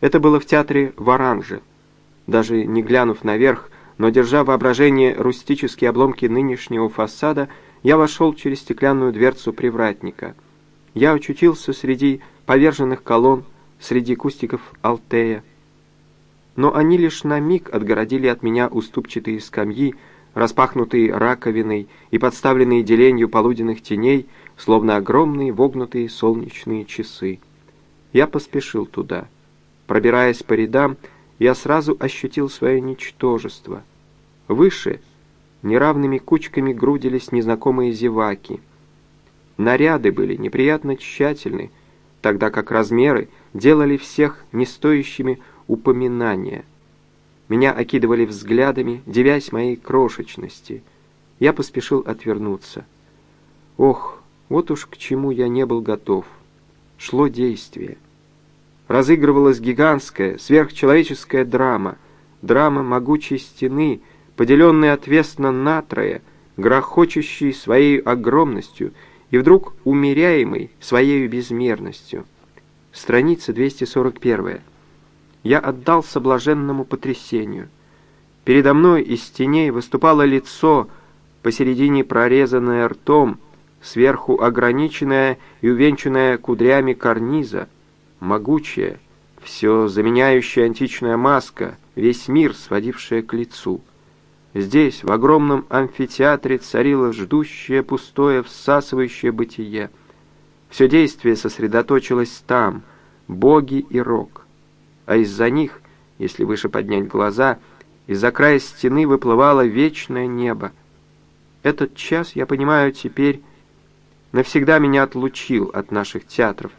Это было в театре в Оранже. Даже не глянув наверх, но держа воображение рустические обломки нынешнего фасада, я вошел через стеклянную дверцу привратника. Я очутился среди поверженных колонн, среди кустиков алтея. Но они лишь на миг отгородили от меня уступчатые скамьи, распахнутые раковиной и подставленные деленью полуденных теней, словно огромные вогнутые солнечные часы. Я поспешил туда. Пробираясь по рядам, я сразу ощутил свое ничтожество. Выше неравными кучками грудились незнакомые зеваки. Наряды были неприятно тщательны, тогда как размеры делали всех не стоящими упоминания. Меня окидывали взглядами, девясь моей крошечности. Я поспешил отвернуться. Ох, вот уж к чему я не был готов. Шло действие. Разыгрывалась гигантская, сверхчеловеческая драма. Драма могучей стены, поделенной отвесно натрое, грохочущей своей огромностью и вдруг умеряемой своей безмерностью. Страница 241. Я отдался блаженному потрясению. Передо мной из теней выступало лицо, посередине прорезанное ртом, сверху ограниченное и увенчанное кудрями карниза, могучая, все заменяющая античная маска, весь мир сводившая к лицу. Здесь, в огромном амфитеатре, царило ждущее, пустое, всасывающее бытие. Все действие сосредоточилось там, боги и рок. А из-за них, если выше поднять глаза, из-за края стены выплывало вечное небо. Этот час, я понимаю теперь, навсегда меня отлучил от наших театров.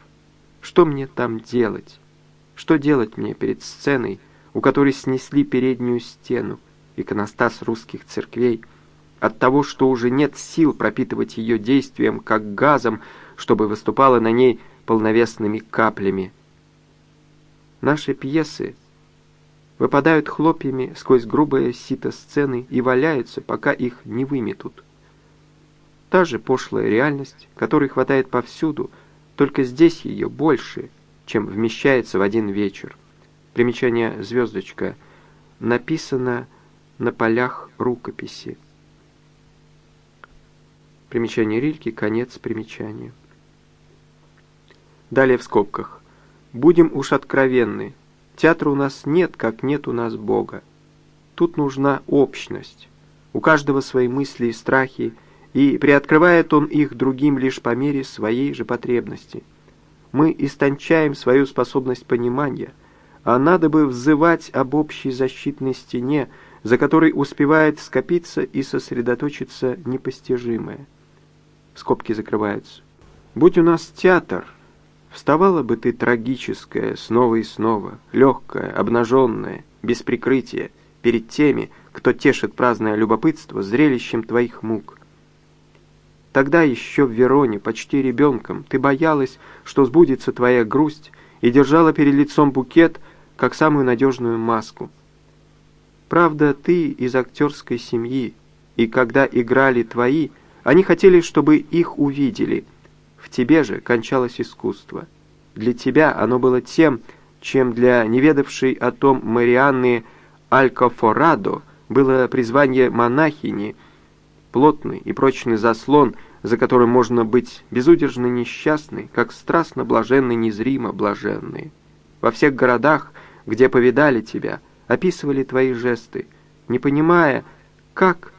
Что мне там делать? Что делать мне перед сценой, у которой снесли переднюю стену, иконостас русских церквей, от того, что уже нет сил пропитывать ее действием, как газом, чтобы выступала на ней полновесными каплями. Наши пьесы выпадают хлопьями сквозь грубое сито сцены и валяются, пока их не выметут. Та же пошлая реальность, которой хватает повсюду, только здесь ее больше, чем вмещается в один вечер. Примечание «Звездочка» написано на полях рукописи. Примечание Рильки, конец примечания. Далее в скобках. Будем уж откровенны. Театра у нас нет, как нет у нас Бога. Тут нужна общность. У каждого свои мысли и страхи, и приоткрывает он их другим лишь по мере своей же потребности. Мы истончаем свою способность понимания, а надо бы взывать об общей защитной стене, за которой успевает скопиться и сосредоточиться непостижимое. Скобки закрываются. «Будь у нас театр», Вставала бы ты трагическая снова и снова, легкая, обнаженная, без прикрытия, перед теми, кто тешит праздное любопытство зрелищем твоих мук. Тогда еще в Вероне, почти ребенком, ты боялась, что сбудется твоя грусть, и держала перед лицом букет, как самую надежную маску. Правда, ты из актерской семьи, и когда играли твои, они хотели, чтобы их увидели. В тебе же кончалось искусство. Для тебя оно было тем, чем для неведавшей о том Марианны Алькофорадо было призвание монахини – плотный и прочный заслон, за которым можно быть безудержно несчастной, как страстно блаженный незримо блаженный. Во всех городах, где повидали тебя, описывали твои жесты, не понимая, как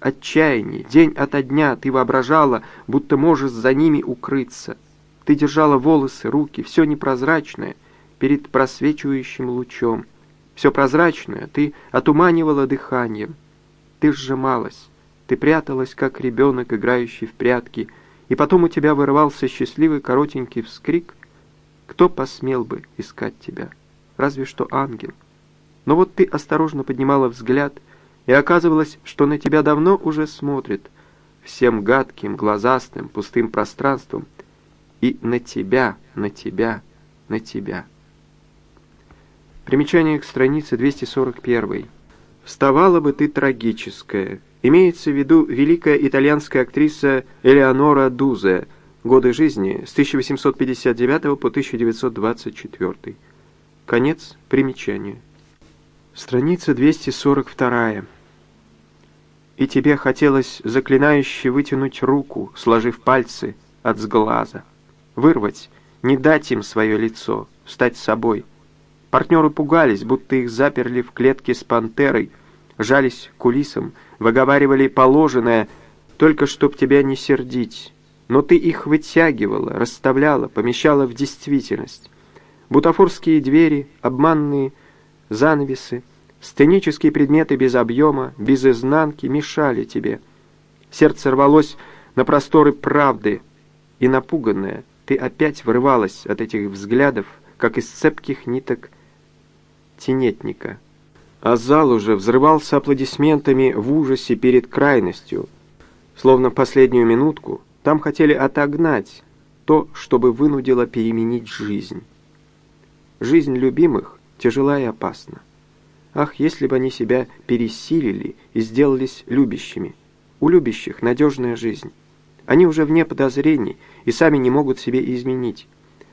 отчаяние, день ото дня ты воображала, будто можешь за ними укрыться. Ты держала волосы, руки, все непрозрачное, перед просвечивающим лучом. Все прозрачное ты отуманивала дыханием. Ты сжималась, ты пряталась, как ребенок, играющий в прятки, и потом у тебя вырывался счастливый коротенький вскрик. Кто посмел бы искать тебя? Разве что ангел. Но вот ты осторожно поднимала взгляд, и оказывалось, что на тебя давно уже смотрит всем гадким, глазастым, пустым пространством, и на тебя, на тебя, на тебя. Примечание к странице 241. «Вставала бы ты трагическая, Имеется в виду великая итальянская актриса Элеонора Дузе, годы жизни с 1859 по 1924. Конец примечания. Страница 242. И тебе хотелось заклинающе вытянуть руку, сложив пальцы от сглаза, вырвать, не дать им свое лицо, стать собой. Партнеры пугались, будто их заперли в клетке с пантерой, жались кулисам, выговаривали положенное, только чтоб тебя не сердить. Но ты их вытягивала, расставляла, помещала в действительность. Бутафорские двери, обманные занавесы, сценические предметы без объема, без изнанки мешали тебе. Сердце рвалось на просторы правды, и напуганная, ты опять вырывалась от этих взглядов, как из цепких ниток тенетника. А зал уже взрывался аплодисментами в ужасе перед крайностью. Словно в последнюю минутку там хотели отогнать то, чтобы вынудило переменить жизнь. Жизнь любимых тяжела и опасна. Ах, если бы они себя пересилили и сделались любящими. У любящих надежная жизнь. Они уже вне подозрений и сами не могут себе изменить.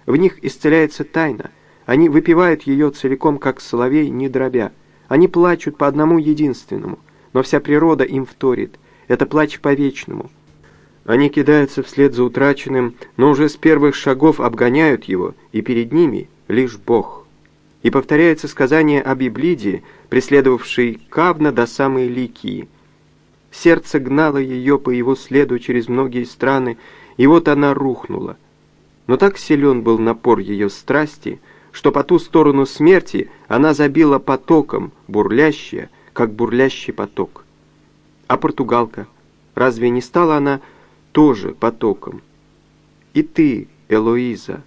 В них исцеляется тайна. Они выпивают ее целиком, как соловей, не дробя. Они плачут по одному единственному, но вся природа им вторит. Это плач по-вечному. Они кидаются вслед за утраченным, но уже с первых шагов обгоняют его, и перед ними лишь Бог. И повторяется сказание об Иблиде, преследовавшей Кавна до самой Ликии. Сердце гнало ее по его следу через многие страны, и вот она рухнула. Но так силен был напор ее страсти, что по ту сторону смерти она забила потоком, бурлящая, как бурлящий поток. А португалка, разве не стала она тоже потоком? И ты, Элоиза,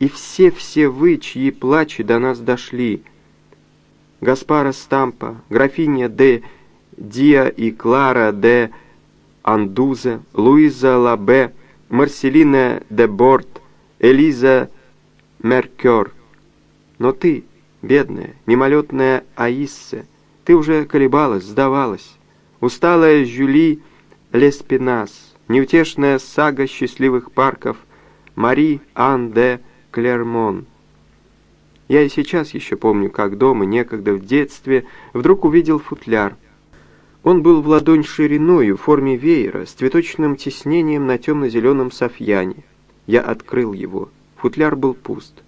и все-все вы, чьи плачи до нас дошли. Гаспара Стампа, графиня де Диа и Клара де Андуза, Луиза Лабе, Марселина де Борт, Элиза Меркер. Но ты, бедная, мимолетная Аисса, ты уже колебалась, сдавалась. Усталая Жюли Леспинас, неутешная сага счастливых парков, Мари Ан де Клермон. Я и сейчас еще помню, как дома, некогда в детстве, вдруг увидел футляр. Он был в ладонь шириною, в форме веера, с цветочным тиснением на темно-зеленом софьяне. Я открыл его. Футляр был пуст.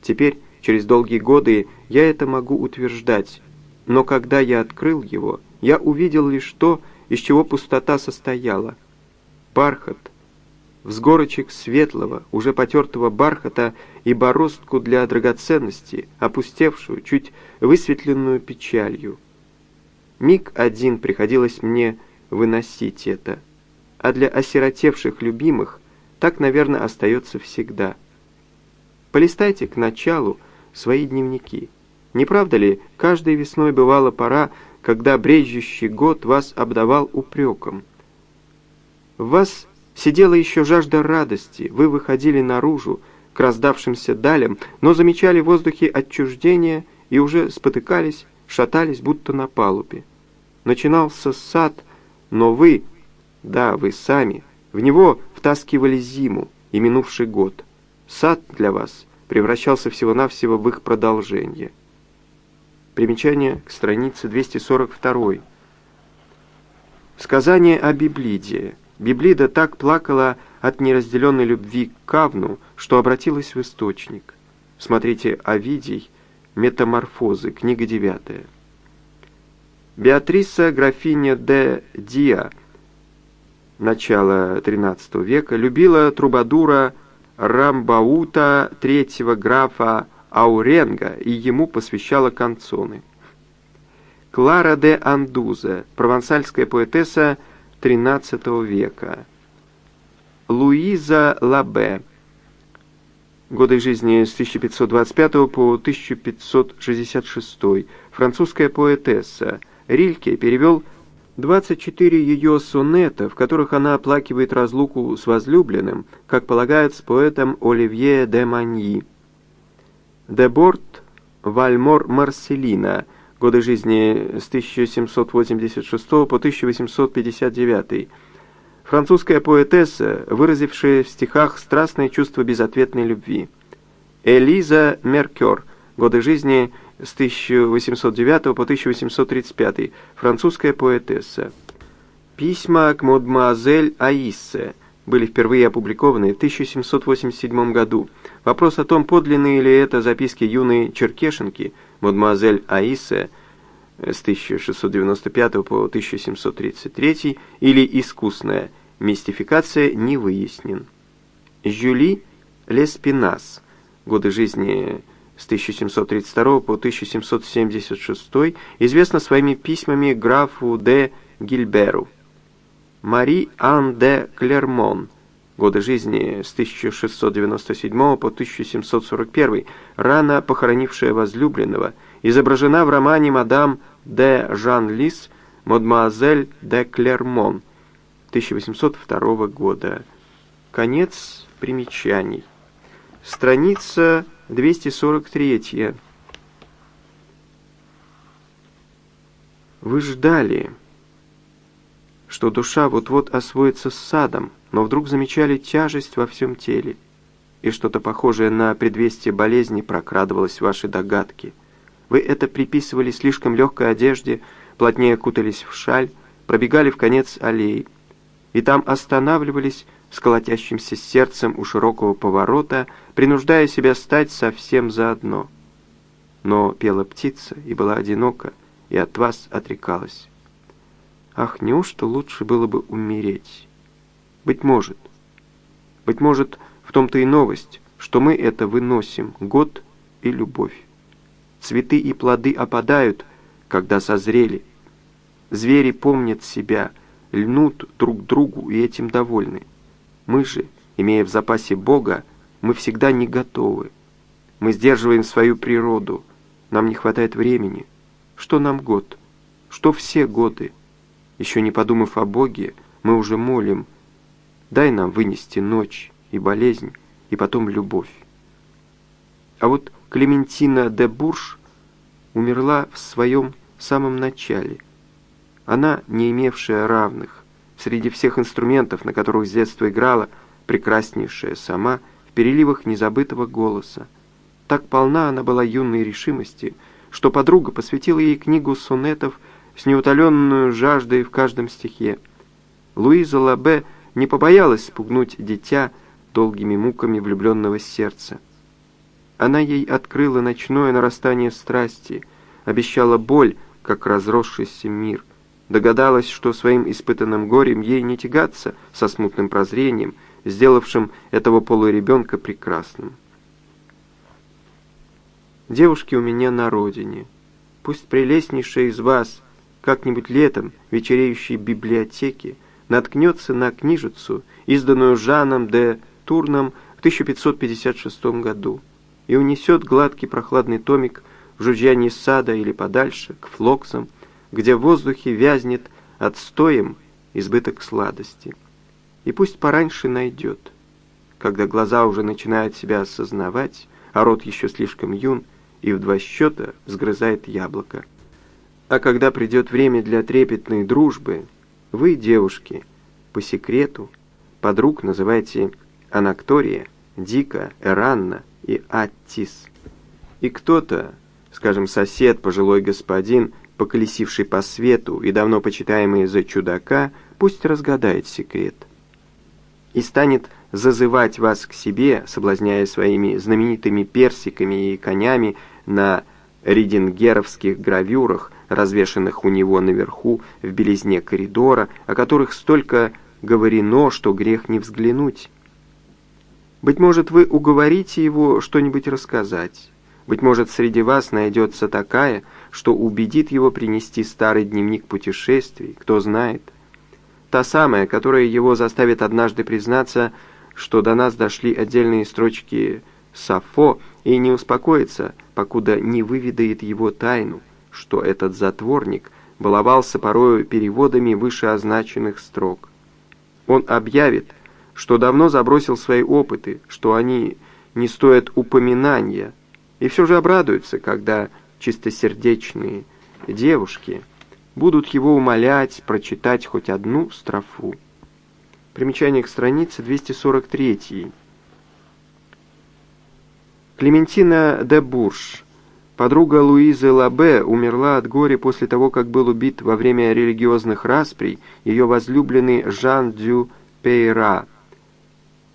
Теперь, через долгие годы, я это могу утверждать. Но когда я открыл его, я увидел лишь то, из чего пустота состояла. Бархат, взгорочек светлого, уже потертого бархата и бороздку для драгоценности, опустевшую, чуть высветленную печалью. Миг один приходилось мне выносить это, а для осиротевших любимых так, наверное, остается всегда. Полистайте к началу свои дневники. Не правда ли, каждой весной бывала пора, когда брежущий год вас обдавал упреком? В вас Сидела еще жажда радости, вы выходили наружу, к раздавшимся далям, но замечали в воздухе отчуждение и уже спотыкались, шатались, будто на палубе. Начинался сад, но вы, да, вы сами, в него втаскивали зиму и минувший год. Сад для вас превращался всего-навсего в их продолжение. Примечание к странице 242. Сказание о Библидии. Библида так плакала от неразделенной любви к Кавну, что обратилась в источник. Смотрите Овидий, Метаморфозы, книга 9. Беатриса, графиня де Диа, начало XIII века, любила трубадура Рамбаута, третьего графа Ауренга, и ему посвящала канцоны. Клара де Андуза, провансальская поэтесса, XIII века. Луиза Лабе. Годы жизни с 1525 по 1566. Французская поэтесса. Рильке перевел 24 ее сонета, в которых она оплакивает разлуку с возлюбленным, как полагают с поэтом Оливье де Маньи. Деборт Вальмор Марселина – годы жизни с 1786 по 1859. Французская поэтесса, выразившая в стихах страстное чувство безответной любви. Элиза Меркер, Годы жизни с 1809 по 1835, французская поэтесса. Письма к мадемуазель Аиссе были впервые опубликованы в 1787 году. Вопрос о том, подлинные ли это записки юной черкешенки, мадемуазель Аиссе, с 1695 по 1733, или искусная мистификация, не выяснен. Жюли Леспинас, годы жизни с 1732 по 1776, известна своими письмами графу де Гильберу. Мари Ан де Клермон, годы жизни с 1697 по 1741, рано похоронившая возлюбленного, изображена в романе «Мадам де Жан-Лис» «Мадемуазель де Клермон» 1802 года. Конец примечаний. Страница 243. Вы ждали, что душа вот-вот освоится с садом, но вдруг замечали тяжесть во всем теле, и что-то похожее на предвестие болезни прокрадывалось в ваши догадки. Вы это приписывали слишком легкой одежде, плотнее кутались в шаль, пробегали в конец аллеи, и там останавливались, с колотящимся сердцем у широкого поворота, принуждая себя стать совсем заодно. Но пела птица и была одинока, и от вас отрекалась. Ах, неужто лучше было бы умереть? Быть может. Быть может, в том-то и новость, что мы это выносим, год и любовь. Цветы и плоды опадают, когда созрели. Звери помнят себя, льнут друг другу и этим довольны. Мы же, имея в запасе Бога, мы всегда не готовы. Мы сдерживаем свою природу. Нам не хватает времени. Что нам год? Что все годы? Еще не подумав о Боге, мы уже молим. Дай нам вынести ночь и болезнь, и потом любовь. А вот Клементина де Бурж умерла в своем самом начале. Она, не имевшая равных, среди всех инструментов, на которых с детства играла, прекраснейшая сама, в переливах незабытого голоса. Так полна она была юной решимости, что подруга посвятила ей книгу сонетов с неутоленную жаждой в каждом стихе. Луиза Лабе не побоялась спугнуть дитя долгими муками влюбленного сердца. Она ей открыла ночное нарастание страсти, обещала боль, как разросшийся мир — Догадалась, что своим испытанным горем ей не тягаться со смутным прозрением, сделавшим этого полуребенка прекрасным. Девушки у меня на родине. Пусть прелестнейшая из вас как-нибудь летом вечереющей библиотеки наткнется на книжицу, изданную Жаном де Турном в 1556 году, и унесет гладкий прохладный томик в жужжании сада или подальше, к флоксам, где в воздухе вязнет отстоем избыток сладости. И пусть пораньше найдет, когда глаза уже начинают себя осознавать, а рот еще слишком юн, и в два счета сгрызает яблоко. А когда придет время для трепетной дружбы, вы, девушки, по секрету, подруг называйте Анактория, Дика, Эранна и Аттис. И кто-то, скажем, сосед, пожилой господин, поколесивший по свету и давно почитаемый за чудака, пусть разгадает секрет. И станет зазывать вас к себе, соблазняя своими знаменитыми персиками и конями на ридингеровских гравюрах, развешанных у него наверху в белизне коридора, о которых столько говорено, что грех не взглянуть. Быть может, вы уговорите его что-нибудь рассказать. Быть может, среди вас найдется такая, что убедит его принести старый дневник путешествий, кто знает. Та самая, которая его заставит однажды признаться, что до нас дошли отдельные строчки Сафо, и не успокоится, покуда не выведает его тайну, что этот затворник баловался порою переводами вышеозначенных строк. Он объявит, что давно забросил свои опыты, что они не стоят упоминания, и все же обрадуется, когда чистосердечные девушки будут его умолять прочитать хоть одну строфу. Примечание к странице 243. Клементина де Бурж Подруга Луизы Лабе умерла от горя после того, как был убит во время религиозных расприй ее возлюбленный Жан Дю Пейра.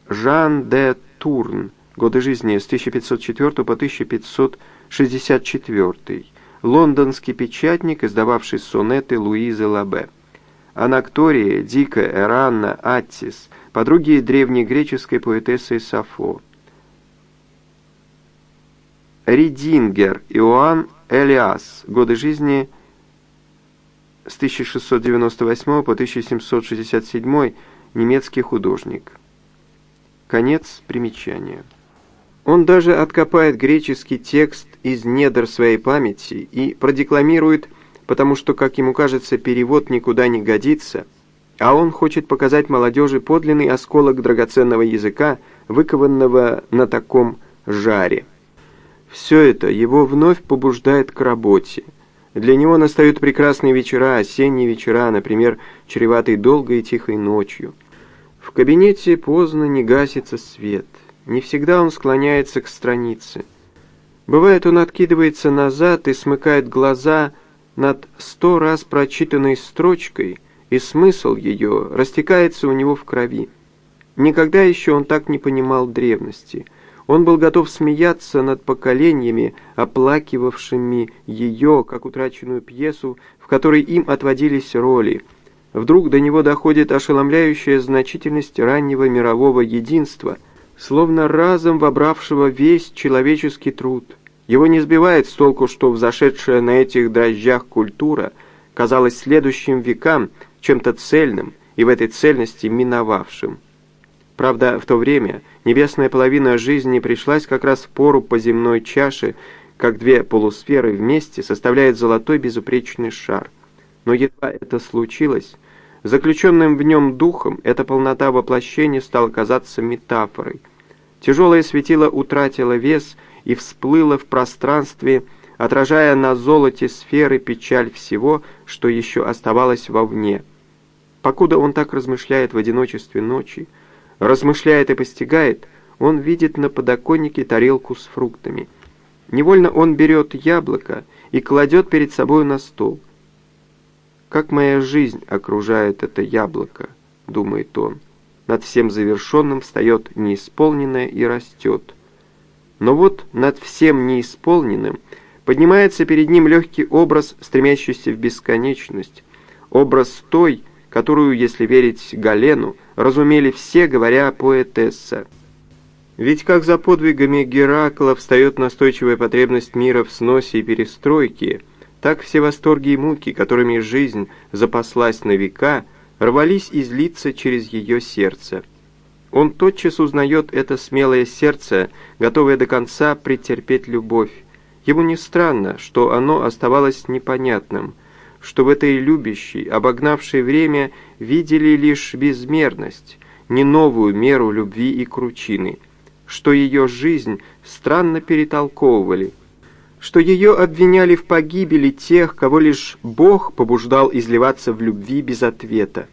Жан де Турн, годы жизни с 1504 по 1564, лондонский печатник, издававший сонеты Луизы Лабе. Анактория, Дика, Эранна, Аттис, подруги древнегреческой поэтессы Сафо. Ридингер Иоанн Элиас. Годы жизни с 1698 по 1767. Немецкий художник. Конец примечания. Он даже откопает греческий текст из недр своей памяти и продекламирует, потому что, как ему кажется, перевод никуда не годится, а он хочет показать молодежи подлинный осколок драгоценного языка, выкованного на таком жаре. Все это его вновь побуждает к работе. Для него настают прекрасные вечера, осенние вечера, например, чреватые долгой и тихой ночью. В кабинете поздно не гасится свет. Не всегда он склоняется к странице. Бывает, он откидывается назад и смыкает глаза над сто раз прочитанной строчкой, и смысл ее растекается у него в крови. Никогда еще он так не понимал древности — он был готов смеяться над поколениями, оплакивавшими ее, как утраченную пьесу, в которой им отводились роли. Вдруг до него доходит ошеломляющая значительность раннего мирового единства, словно разом вобравшего весь человеческий труд. Его не сбивает с толку, что взошедшая на этих дрожжах культура казалась следующим векам чем-то цельным и в этой цельности миновавшим. Правда, в то время небесная половина жизни пришлась как раз в пору по земной чаше, как две полусферы вместе составляют золотой безупречный шар. Но едва это случилось, заключенным в нем духом эта полнота воплощения стала казаться метафорой. Тяжелое светило утратило вес и всплыло в пространстве, отражая на золоте сферы печаль всего, что еще оставалось вовне. Покуда он так размышляет в одиночестве ночи, размышляет и постигает, он видит на подоконнике тарелку с фруктами. Невольно он берет яблоко и кладет перед собой на стол. «Как моя жизнь окружает это яблоко», — думает он. Над всем завершенным встает неисполненное и растет. Но вот над всем неисполненным поднимается перед ним легкий образ, стремящийся в бесконечность, образ той, которую, если верить Галену, разумели все, говоря поэтесса. Ведь как за подвигами Геракла встает настойчивая потребность мира в сносе и перестройке, так все восторги и муки, которыми жизнь запаслась на века, рвались излиться через ее сердце. Он тотчас узнает это смелое сердце, готовое до конца претерпеть любовь. Ему не странно, что оно оставалось непонятным – что в этой любящей, обогнавшей время, видели лишь безмерность, не новую меру любви и кручины, что ее жизнь странно перетолковывали, что ее обвиняли в погибели тех, кого лишь Бог побуждал изливаться в любви без ответа.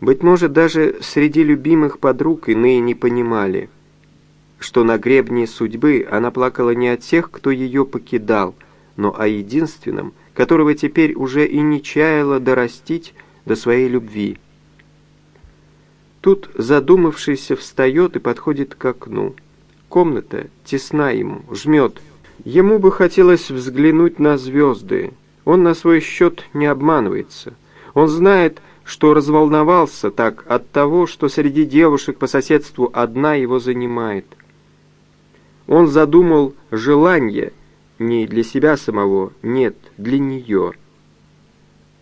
Быть может, даже среди любимых подруг иные не понимали, что на гребне судьбы она плакала не о тех, кто ее покидал, но о единственном, которого теперь уже и не чаяла дорастить до своей любви. Тут задумавшийся встает и подходит к окну. Комната тесна ему, жмет. Ему бы хотелось взглянуть на звезды. Он на свой счет не обманывается. Он знает, что разволновался так от того, что среди девушек по соседству одна его занимает. Он задумал желание не для себя самого, нет, для нее.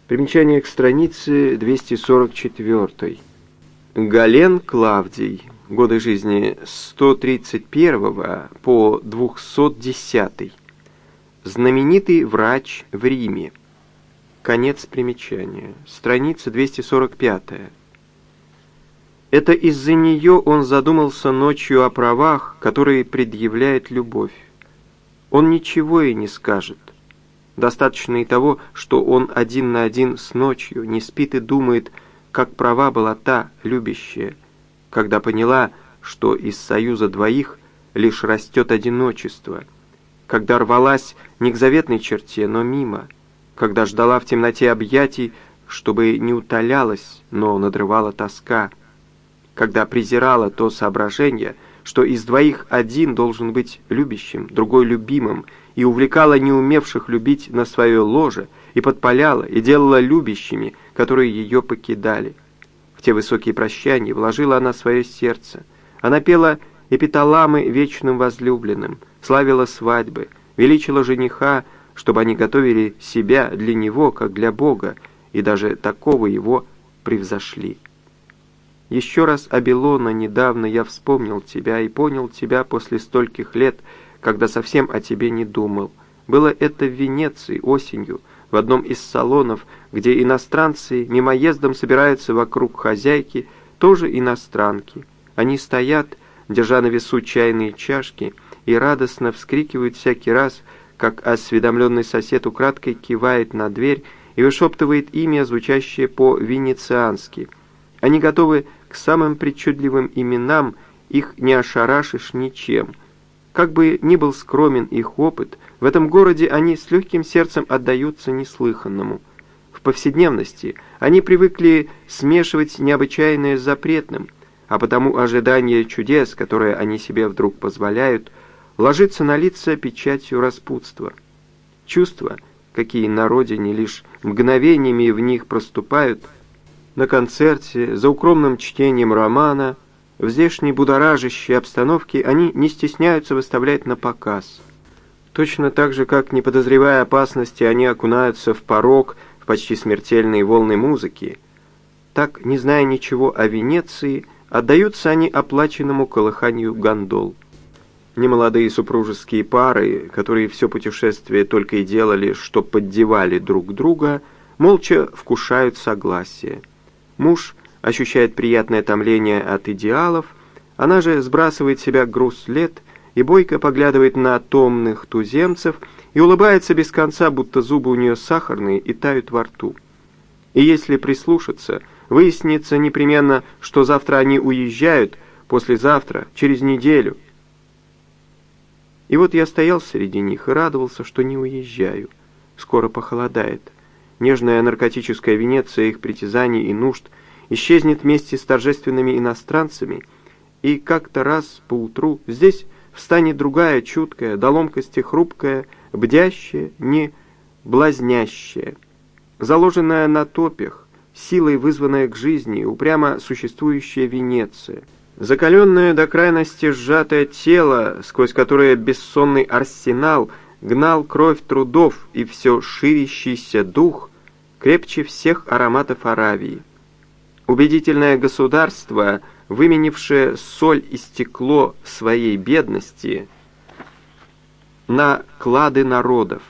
Примечание к странице 244. Гален Клавдий. Годы жизни с 131 по 210. Знаменитый врач в Риме. Конец примечания. Страница 245. Это из-за нее он задумался ночью о правах, которые предъявляет любовь. Он ничего и не скажет. Достаточно и того, что он один на один с ночью не спит и думает, как права была та, любящая, когда поняла, что из союза двоих лишь растет одиночество. когда рвалась не к заветной черте, но мимо, когда ждала в темноте объятий, чтобы не утолялась, но надрывала тоска, когда презирала то соображение, что из двоих один должен быть любящим, другой любимым, и увлекала неумевших любить на свое ложе, и подпаляла, и делала любящими, которые ее покидали. В те высокие прощания вложила она свое сердце. Она пела эпиталамы вечным возлюбленным, славила свадьбы, величила жениха, чтобы они готовили себя для него, как для Бога, и даже такого его превзошли. Еще раз, Абилона, недавно я вспомнил тебя и понял тебя после стольких лет, когда совсем о тебе не думал. Было это в Венеции осенью, в одном из салонов, где иностранцы мимоездом собираются вокруг хозяйки, тоже иностранки. Они стоят, держа на весу чайные чашки, и радостно вскрикивают всякий раз, как осведомленный сосед украдкой кивает на дверь и вышептывает имя, звучащее по-венециански. Они готовы к самым причудливым именам, их не ошарашишь ничем. Как бы ни был скромен их опыт, в этом городе они с легким сердцем отдаются неслыханному. В повседневности они привыкли смешивать необычайное с запретным, а потому ожидание чудес, которые они себе вдруг позволяют, ложится на лица печатью распутства. Чувства, какие на родине лишь мгновениями в них проступают, на концерте, за укромным чтением романа, в здешней будоражащей обстановке они не стесняются выставлять на показ. Точно так же, как, не подозревая опасности, они окунаются в порог, в почти смертельные волны музыки. Так, не зная ничего о Венеции, отдаются они оплаченному колыханию гондол. Немолодые супружеские пары, которые все путешествие только и делали, что поддевали друг друга, молча вкушают согласие. Муж ощущает приятное томление от идеалов, она же сбрасывает себя груз лет и бойко поглядывает на томных туземцев и улыбается без конца, будто зубы у нее сахарные и тают во рту. И если прислушаться, выяснится непременно, что завтра они уезжают, послезавтра, через неделю. И вот я стоял среди них и радовался, что не уезжаю. Скоро похолодает. Нежная наркотическая Венеция их притязаний и нужд исчезнет вместе с торжественными иностранцами, и как-то раз поутру здесь встанет другая чуткая, до ломкости хрупкая, бдящая, не блазнящая, заложенная на топях, силой вызванная к жизни, упрямо существующая Венеция, закаленное до крайности сжатое тело, сквозь которое бессонный арсенал гнал кровь трудов и все ширящийся дух, крепче всех ароматов Аравии. Убедительное государство, выменившее соль и стекло своей бедности на клады народов,